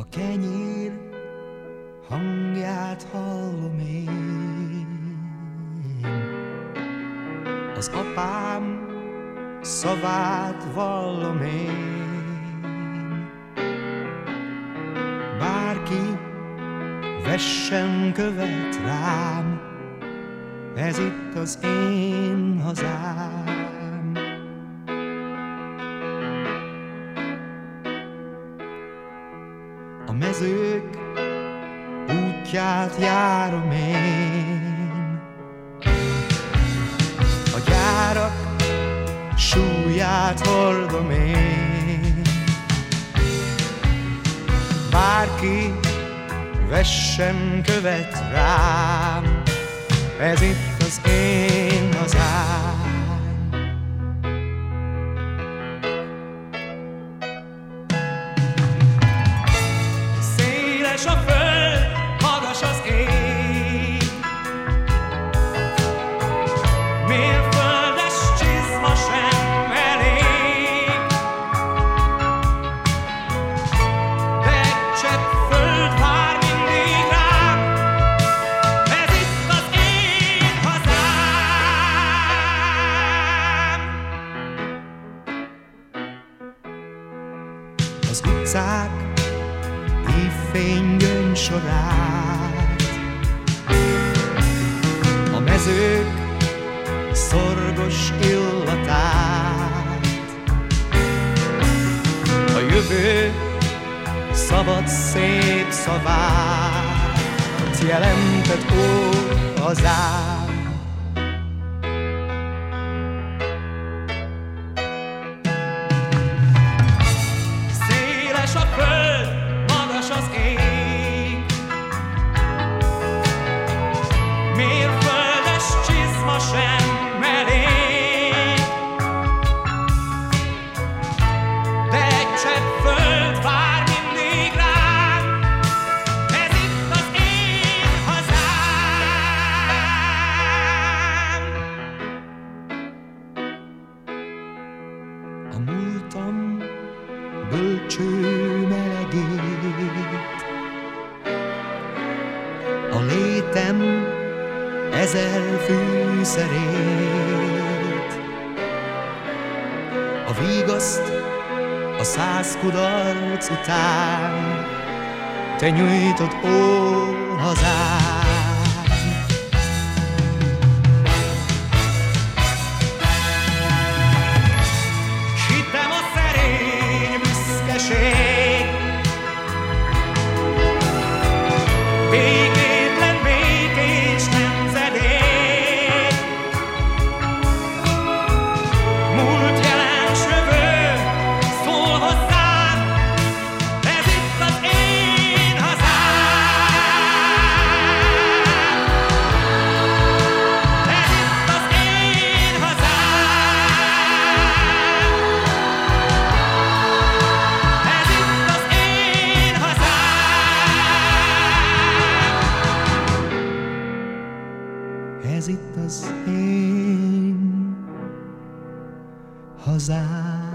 A kenyér hangját hallom én. Az apám szavát vallom én. Bárki vessen követ rám, ez itt az én hazám. A mezők útját járom én, a gyárak súlyát hordom én. Bárki vessen követ rám, ez itt az én Az utcák évfény gyöngy sorát, a mezők szorgos illatát, a jövő szabad szép szavát jelentett ó hazám. Föld, magas az ég, mérföldes csizma sem elég. De egy csepp föld vár múltam bölcső melegét, a létem ezer fűszerét, a vigaszt a száz kudarc után, te nyújtod, ó hazám. change. Itt az én hazám